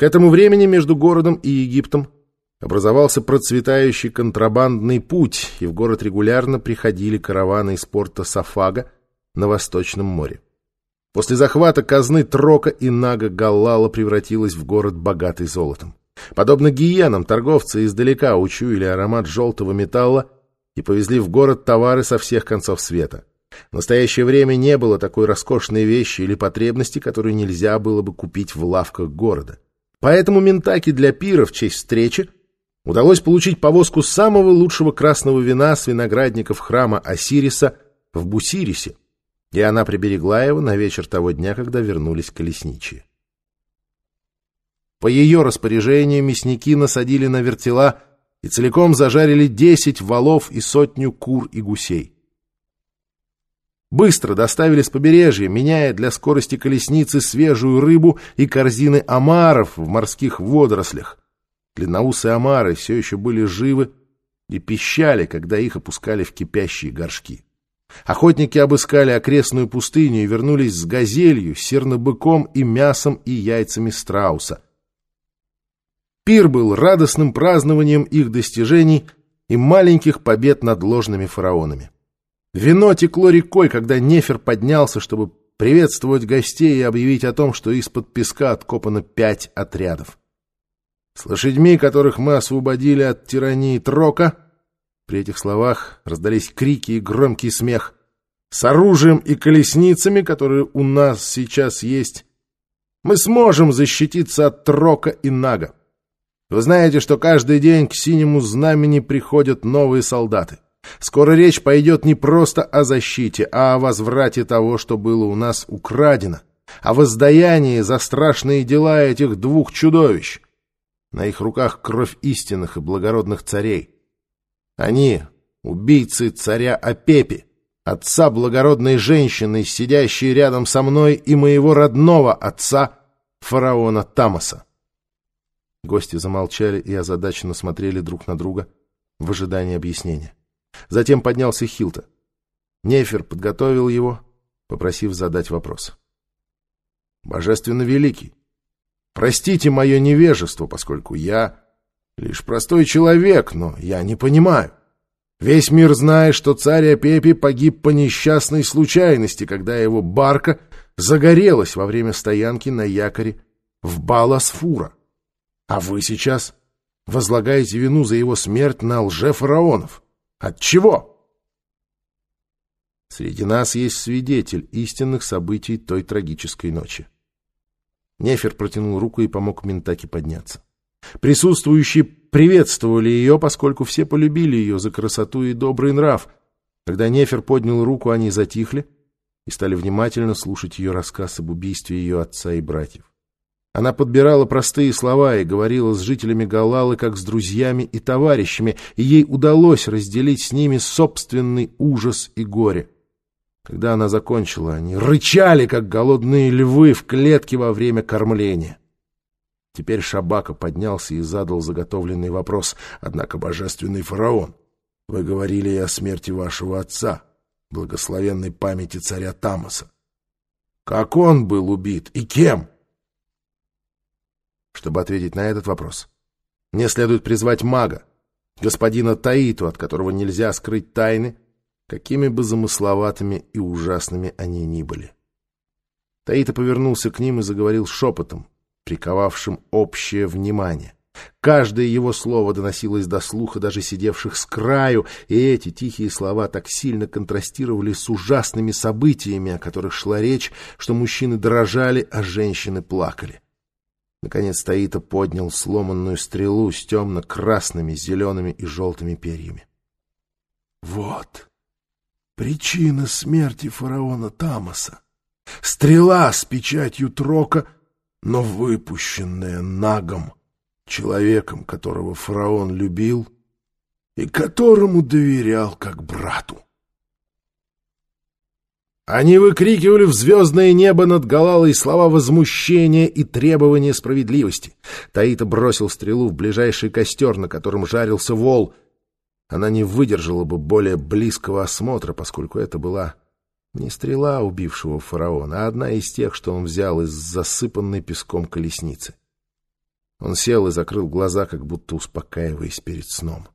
К этому времени между городом и Египтом образовался процветающий контрабандный путь, и в город регулярно приходили караваны из порта Сафага на Восточном море. После захвата казны Трока и Нага Галлала превратилась в город, богатый золотом. Подобно гиенам, торговцы издалека учуяли аромат желтого металла и повезли в город товары со всех концов света. В настоящее время не было такой роскошной вещи или потребности, которую нельзя было бы купить в лавках города. Поэтому Ментаки для пира в честь встречи удалось получить повозку самого лучшего красного вина с виноградников храма Осириса в Бусирисе, и она приберегла его на вечер того дня, когда вернулись колесничие. По ее распоряжению мясники насадили на вертела и целиком зажарили десять валов и сотню кур и гусей. Быстро доставили с побережья, меняя для скорости колесницы свежую рыбу и корзины омаров в морских водорослях. Длинноусые омары все еще были живы и пищали, когда их опускали в кипящие горшки. Охотники обыскали окрестную пустыню и вернулись с газелью, сернобыком и мясом и яйцами страуса. Пир был радостным празднованием их достижений и маленьких побед над ложными фараонами. Вино текло рекой, когда Нефер поднялся, чтобы приветствовать гостей и объявить о том, что из-под песка откопано пять отрядов. С лошадьми, которых мы освободили от тирании Трока, при этих словах раздались крики и громкий смех. С оружием и колесницами, которые у нас сейчас есть, мы сможем защититься от Трока и Нага. Вы знаете, что каждый день к синему знамени приходят новые солдаты. Скоро речь пойдет не просто о защите, а о возврате того, что было у нас украдено, о воздаянии за страшные дела этих двух чудовищ. На их руках кровь истинных и благородных царей. Они — убийцы царя Апепи, отца благородной женщины, сидящей рядом со мной, и моего родного отца, фараона Тамаса. Гости замолчали и озадаченно смотрели друг на друга в ожидании объяснения. Затем поднялся Хилта. Нефер подготовил его, попросив задать вопрос. «Божественно великий, простите мое невежество, поскольку я Лишь простой человек, но я не понимаю. Весь мир знает, что царь Апепи погиб по несчастной случайности, когда его барка загорелась во время стоянки на якоре в Баласфура. А вы сейчас возлагаете вину за его смерть на лже-фараонов. От чего? Среди нас есть свидетель истинных событий той трагической ночи. Нефер протянул руку и помог Ментаке подняться. Присутствующие приветствовали ее, поскольку все полюбили ее за красоту и добрый нрав. Когда Нефер поднял руку, они затихли и стали внимательно слушать ее рассказ об убийстве ее отца и братьев. Она подбирала простые слова и говорила с жителями Галалы как с друзьями и товарищами, и ей удалось разделить с ними собственный ужас и горе. Когда она закончила, они рычали, как голодные львы в клетке во время кормления. Теперь Шабака поднялся и задал заготовленный вопрос. Однако, божественный фараон, вы говорили о смерти вашего отца, благословенной памяти царя Тамаса. Как он был убит и кем? Чтобы ответить на этот вопрос, мне следует призвать мага, господина Таиту, от которого нельзя скрыть тайны, какими бы замысловатыми и ужасными они ни были. Таита повернулся к ним и заговорил шепотом, приковавшим общее внимание. Каждое его слово доносилось до слуха даже сидевших с краю, и эти тихие слова так сильно контрастировали с ужасными событиями, о которых шла речь, что мужчины дрожали, а женщины плакали. Наконец Таита поднял сломанную стрелу с темно-красными, зелеными и желтыми перьями. — Вот причина смерти фараона Тамаса. Стрела с печатью Трока — но выпущенная Нагом, человеком, которого фараон любил и которому доверял как брату. Они выкрикивали в звездное небо над Галалой слова возмущения и требования справедливости. Таита бросил стрелу в ближайший костер, на котором жарился вол. Она не выдержала бы более близкого осмотра, поскольку это была не стрела убившего фараона, а одна из тех, что он взял из засыпанной песком колесницы. Он сел и закрыл глаза, как будто успокаиваясь перед сном.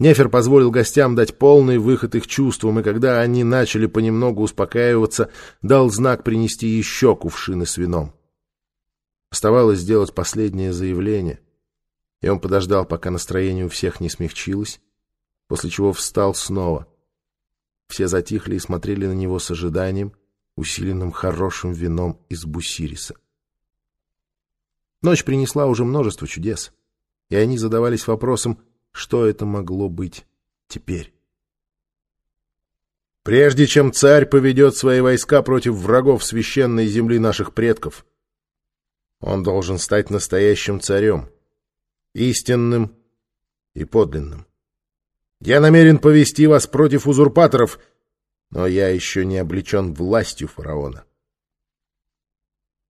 Нефер позволил гостям дать полный выход их чувствам, и когда они начали понемногу успокаиваться, дал знак принести еще кувшины с вином. Оставалось сделать последнее заявление, и он подождал, пока настроение у всех не смягчилось, после чего встал снова. Все затихли и смотрели на него с ожиданием, усиленным хорошим вином из бусириса. Ночь принесла уже множество чудес, и они задавались вопросом, что это могло быть теперь. Прежде чем царь поведет свои войска против врагов священной земли наших предков, он должен стать настоящим царем, истинным и подлинным. Я намерен повести вас против узурпаторов, но я еще не облечен властью фараона.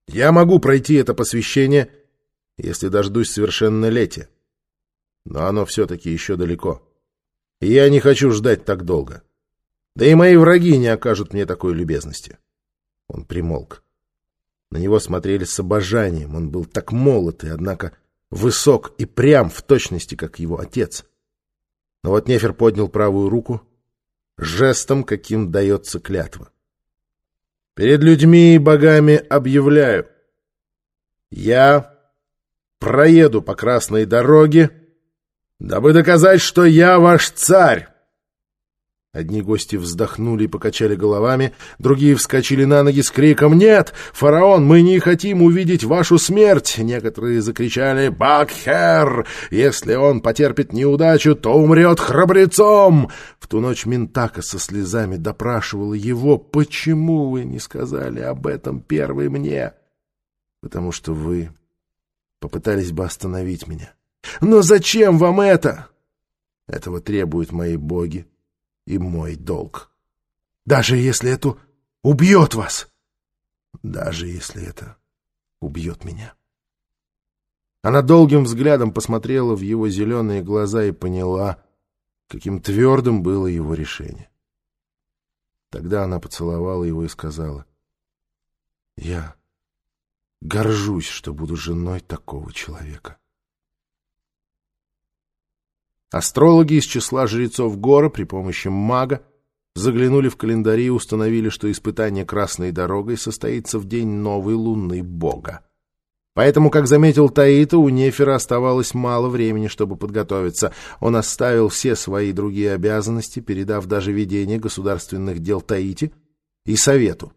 Я могу пройти это посвящение если дождусь совершеннолетия. Но оно все-таки еще далеко. И я не хочу ждать так долго. Да и мои враги не окажут мне такой любезности. Он примолк. На него смотрели с обожанием. Он был так молод и, однако, высок и прям в точности, как его отец. Но вот Нефер поднял правую руку жестом, каким дается клятва. «Перед людьми и богами объявляю. Я проеду по красной дороге, дабы доказать, что я ваш царь. Одни гости вздохнули и покачали головами, другие вскочили на ноги с криком «Нет! Фараон, мы не хотим увидеть вашу смерть!» Некоторые закричали «Бакхер! Если он потерпит неудачу, то умрет храбрецом!» В ту ночь Ментака со слезами допрашивала его «Почему вы не сказали об этом первой мне?» «Потому что вы попытались бы остановить меня. Но зачем вам это? Этого требуют мои боги и мой долг. Даже если это убьет вас. Даже если это убьет меня. Она долгим взглядом посмотрела в его зеленые глаза и поняла, каким твердым было его решение. Тогда она поцеловала его и сказала, «Я Горжусь, что буду женой такого человека. Астрологи из числа жрецов Гора при помощи мага заглянули в календари и установили, что испытание Красной дорогой состоится в день новой луны бога. Поэтому, как заметил Таита, у Нефера оставалось мало времени, чтобы подготовиться. Он оставил все свои другие обязанности, передав даже ведение государственных дел Таити и Совету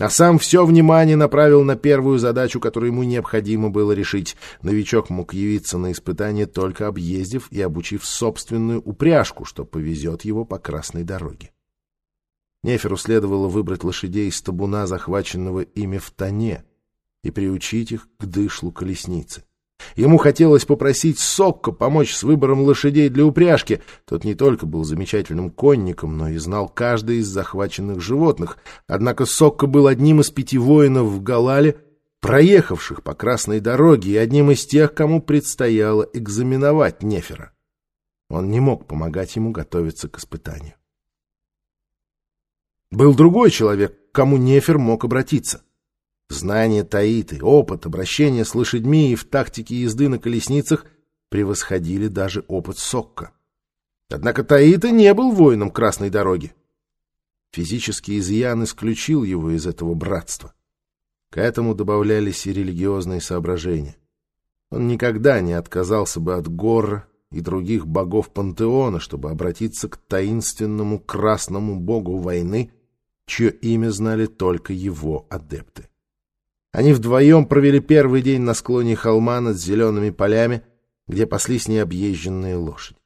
а сам все внимание направил на первую задачу, которую ему необходимо было решить. Новичок мог явиться на испытание, только объездив и обучив собственную упряжку, что повезет его по красной дороге. Неферу следовало выбрать лошадей из табуна, захваченного ими в Тане, и приучить их к дышлу колесницы. Ему хотелось попросить Сокко помочь с выбором лошадей для упряжки. Тот не только был замечательным конником, но и знал каждое из захваченных животных. Однако Сокко был одним из пяти воинов в Галале, проехавших по красной дороге, и одним из тех, кому предстояло экзаменовать Нефера. Он не мог помогать ему готовиться к испытанию. Был другой человек, к кому Нефер мог обратиться — Знание Таиты, опыт обращения с лошадьми и в тактике езды на колесницах превосходили даже опыт Сокка. Однако Таита не был воином Красной дороги. Физический изъян исключил его из этого братства. К этому добавлялись и религиозные соображения. Он никогда не отказался бы от Горра и других богов пантеона, чтобы обратиться к таинственному красному богу войны, чье имя знали только его адепты. Они вдвоем провели первый день на склоне холма над зелеными полями, где паслись необъезженные лошади.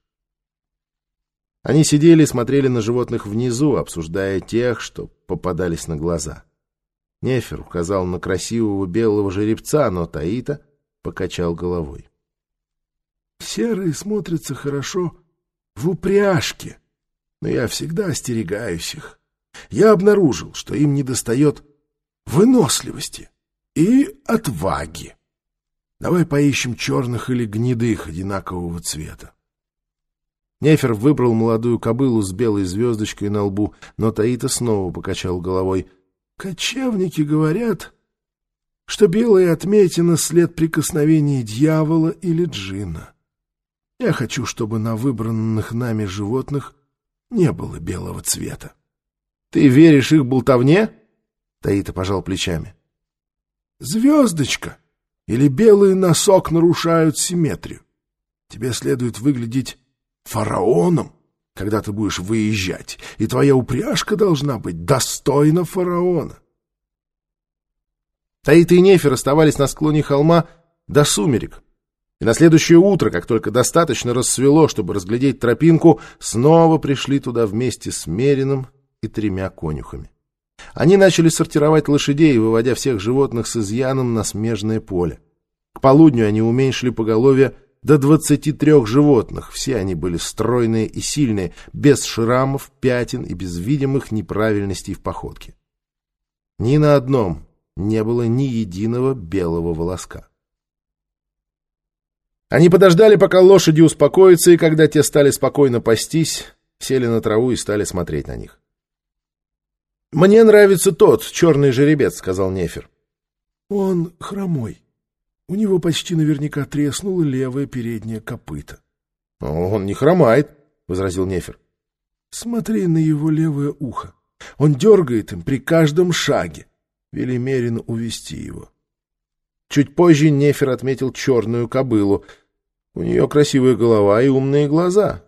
Они сидели и смотрели на животных внизу, обсуждая тех, что попадались на глаза. Нефер указал на красивого белого жеребца, но Таита покачал головой. «Серые смотрятся хорошо в упряжке, но я всегда остерегаюсь их. Я обнаружил, что им недостает выносливости и отваги. Давай поищем черных или гнедых одинакового цвета. Нефер выбрал молодую кобылу с белой звездочкой на лбу, но Таита снова покачал головой. Кочевники говорят, что белая отметина — след прикосновения дьявола или джина. Я хочу, чтобы на выбранных нами животных не было белого цвета. — Ты веришь их болтовне? — Таита пожал плечами. — Звездочка или белый носок нарушают симметрию. Тебе следует выглядеть фараоном, когда ты будешь выезжать, и твоя упряжка должна быть достойна фараона. Таита и Нефер оставались на склоне холма до сумерек, и на следующее утро, как только достаточно рассвело, чтобы разглядеть тропинку, снова пришли туда вместе с Мерином и тремя конюхами. Они начали сортировать лошадей, выводя всех животных с изъяном на смежное поле. К полудню они уменьшили поголовье до 23 животных. Все они были стройные и сильные, без шрамов, пятен и без видимых неправильностей в походке. Ни на одном не было ни единого белого волоска. Они подождали, пока лошади успокоятся, и когда те стали спокойно пастись, сели на траву и стали смотреть на них. «Мне нравится тот, черный жеребец», — сказал Нефер. «Он хромой. У него почти наверняка треснуло левое переднее копыто». «Он не хромает», — возразил Нефер. «Смотри на его левое ухо. Он дергает им при каждом шаге. Велимерин увести его». Чуть позже Нефер отметил черную кобылу. У нее красивая голова и умные глаза.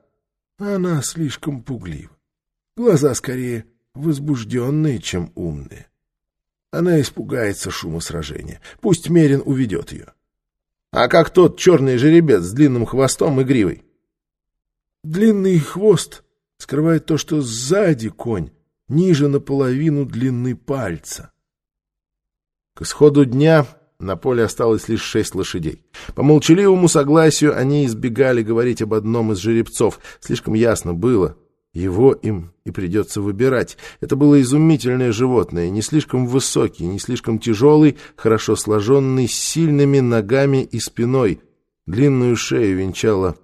Она слишком пуглива. Глаза скорее возбужденные, чем умные. Она испугается шума сражения. Пусть Мерин уведет ее. А как тот черный жеребец с длинным хвостом и гривой? Длинный хвост скрывает то, что сзади конь ниже наполовину длины пальца. К исходу дня на поле осталось лишь шесть лошадей. По молчаливому согласию они избегали говорить об одном из жеребцов. Слишком ясно было, его им и придется выбирать. Это было изумительное животное, не слишком высокий, не слишком тяжелый, хорошо сложенный, с сильными ногами и спиной. Длинную шею венчала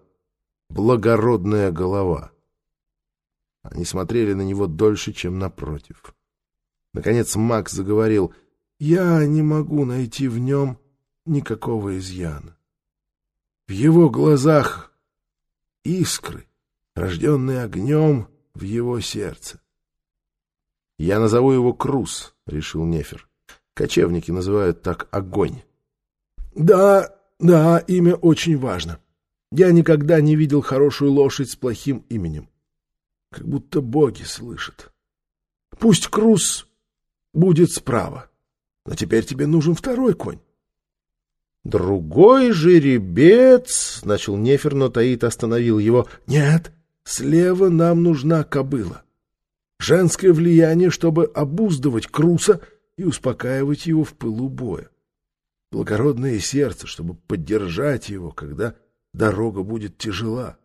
благородная голова. Они смотрели на него дольше, чем напротив. Наконец Макс заговорил. «Я не могу найти в нем никакого изъяна. В его глазах искры» рожденный огнем в его сердце. — Я назову его Крус, — решил Нефер. Кочевники называют так огонь. — Да, да, имя очень важно. Я никогда не видел хорошую лошадь с плохим именем. Как будто боги слышат. Пусть Крус будет справа. Но теперь тебе нужен второй конь. «Другой жеребец!» — начал Нефер, но Таит остановил его. «Нет, Слева нам нужна кобыла. Женское влияние, чтобы обуздывать Круса и успокаивать его в пылу боя. Благородное сердце, чтобы поддержать его, когда дорога будет тяжела.